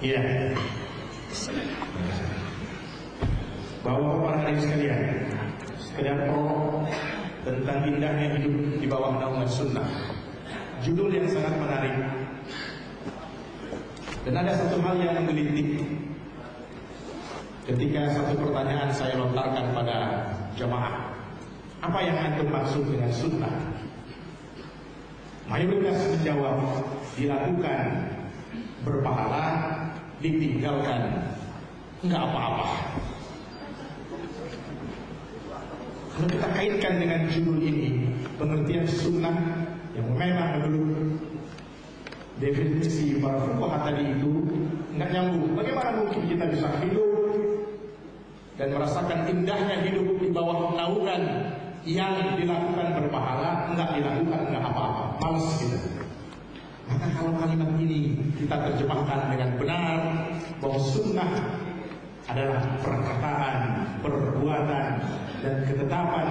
Iya. Bapak para hadirin sekalian, sekedar prolog tentang indahnya hidup di bawah naungan sunnah. Judul yang sangat menarik. Dan ada satu hal yang menggelitik ketika satu pertanyaan saya lontarkan pada jamaah. Apa yang antum maksud dengan sunnah? Mayoritas menjawab dilakukan berpahala, ditinggalkan enggak apa-apa. Kalau kita kaitkan dengan judul ini, pengertian sunnah yang memang menurut definisi para fuqaha tadi itu enggak nyambung. Bagaimana mungkin kita bisa hidup dan merasakan indahnya hidup di bawah naungan yang dilakukan berpahala, enggak dilakukan enggak apa-apa, males gitu. Kalau kalimat ini kita terjemahkan dengan benar bahwa sunnah adalah perkataan, perbuatan dan ketetapan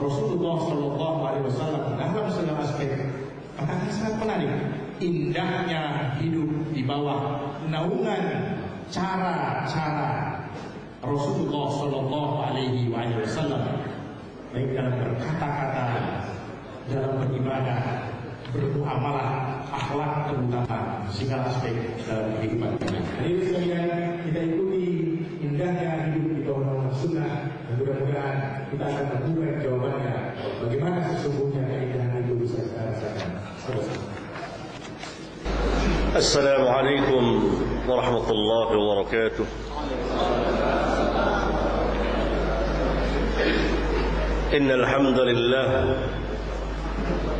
Rasulullah Shallallahu Alaihi Wasallam dalam segala aspek. Maka akan sangat menarik indahnya hidup di bawah naungan cara-cara Rasulullah Shallallahu Alaihi Wasallam baik dalam berkata-kata, dalam beribadah, bermuamalah, akhlak terutama segala aspek dalam kehidupan kita. Jadi sekalian kita ikuti indahnya hidup di bawah sunnah dan mudah-mudahan kita akan menemukan jawabannya bagaimana sesungguhnya keindahan itu bisa kita rasakan. السلام عليكم ورحمة الله وبركاته إن الحمد لله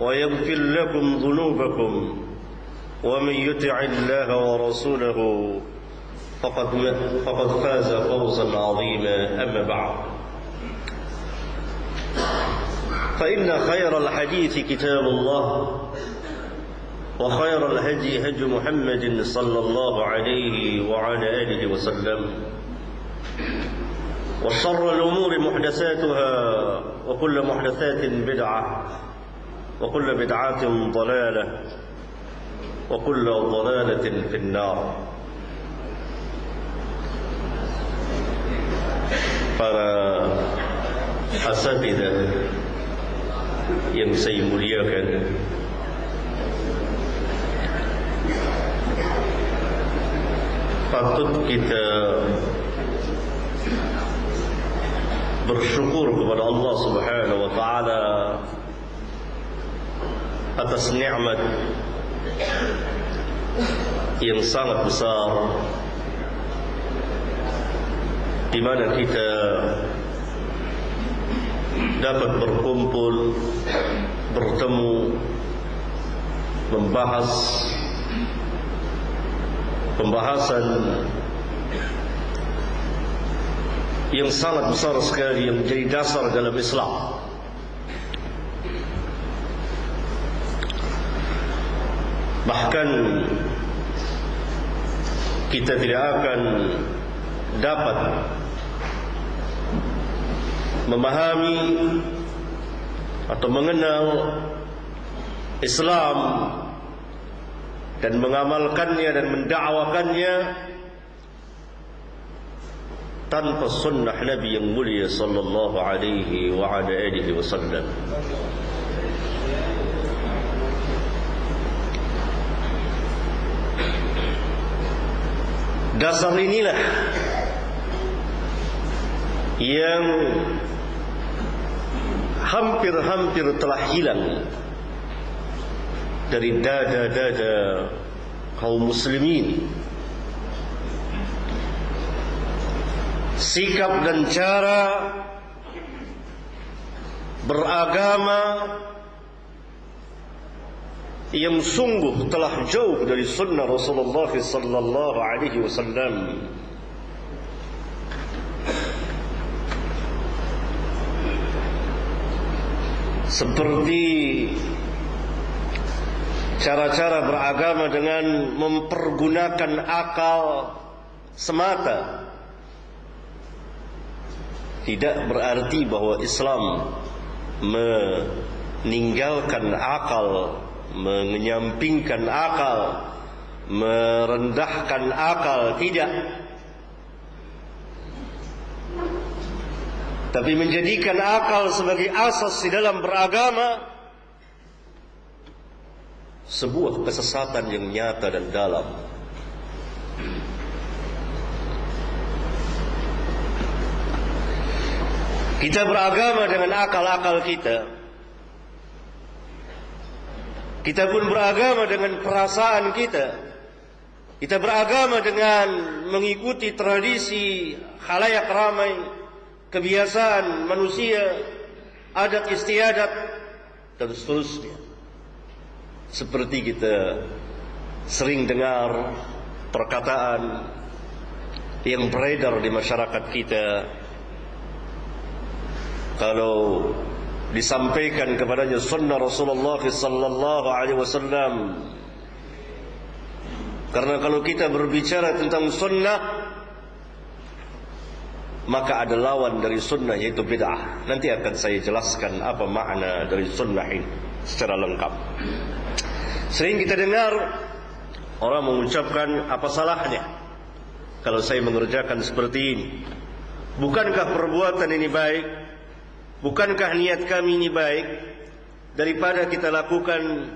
ويغفر لكم ذنوبكم ومن يطع الله ورسوله فقد فقد فاز فوزا عظيما. أما بعد فإن خير الحديث كتاب الله وخير الهدي هدي محمد صلى الله عليه وعلى آله وسلم وشر الأمور محدثاتها وكل محدثات بدعة وكل بدعة ضلالة وكل ضلالة في النار para asatidah yang saya muliakan patut kita bersyukur kepada Allah Subhanahu wa taala atas nikmat yang sangat besar. Di mana kita dapat berkumpul bertemu membahas pembahasan yang sangat besar sekali yang menjadi dasar dalam Islam bahkan kita tidak akan dapat memahami atau mengenal Islam dan mengamalkannya dan mendakwakannya tanpa sunnah Nabi yang mulia sallallahu alaihi wa ala alihi wasallam. Dasar inilah yang hampir-hampir telah hilang dari dada-dada kaum muslimin. Sikap dan cara beragama yang sungguh telah jauh dari sunnah Rasulullah sallallahu alaihi wasallam. Seperti cara-cara beragama dengan mempergunakan akal semata. Tidak berarti bahawa Islam meninggalkan akal menyampingkan akal merendahkan akal tidak. Tapi menjadikan akal sebagai asas di dalam beragama sebuah kesesatan yang nyata dan dalam. Kita beragama dengan akal-akal kita kita pun beragama dengan perasaan kita kita beragama dengan mengikuti tradisi khalayak ramai kebiasaan manusia, adat istiadat dan seterusnya. Seperti kita sering dengar perkataan yang beredar di masyarakat kita kalau disampaikan kepadanya sunnah Rasulullah sallallahu alaihi wasallam karena kalau kita berbicara tentang sunnah maka ada lawan dari sunnah yaitu bid'ah. Nanti akan saya jelaskan apa makna dari sunnah ini secara lengkap. Sering kita dengar orang mengucapkan apa salahnya kalau saya mengerjakan seperti ini. Bukankah perbuatan ini baik? Bukankah niat kami ini baik? Daripada kita lakukan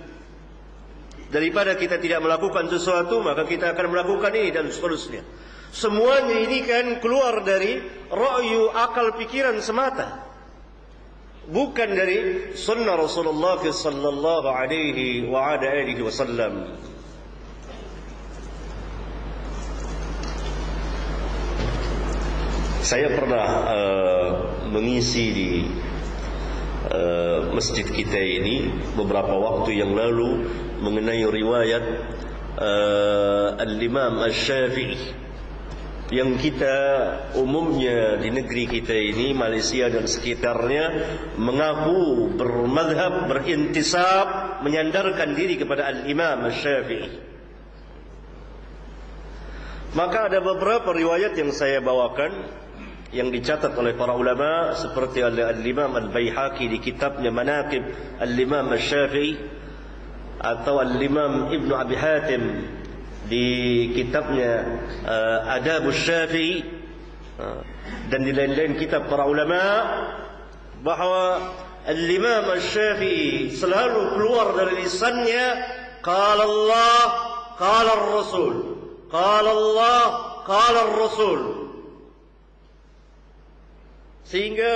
daripada kita tidak melakukan sesuatu maka kita akan melakukan ini dan seterusnya. Semuanya ini kan keluar dari ra'yu akal pikiran semata. Bukan dari sunnah Rasulullah sallallahu alaihi wa alihi wasallam. Saya pernah uh, mengisi di uh, masjid kita ini beberapa waktu yang lalu mengenai riwayat uh, Al-Imam Al-Syafi'i yang kita umumnya di negeri kita ini Malaysia dan sekitarnya mengaku bermadhab berintisab menyandarkan diri kepada al-Imam Syafi'i maka ada beberapa riwayat yang saya bawakan yang dicatat oleh para ulama seperti al-Imam Al-Baihaqi di kitabnya Manaqib al-Imam Syafi'i atau al-Imam Ibn Abi Hatim di kitabnya uh, Adabus Syafi'i uh, dan di lain-lain kitab para ulama bahawa Al-Imam Syafi'i selalu keluar dari lisannya qala Allah qala Rasul qala Allah qala Rasul sehingga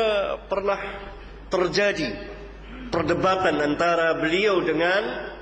pernah terjadi perdebatan antara beliau dengan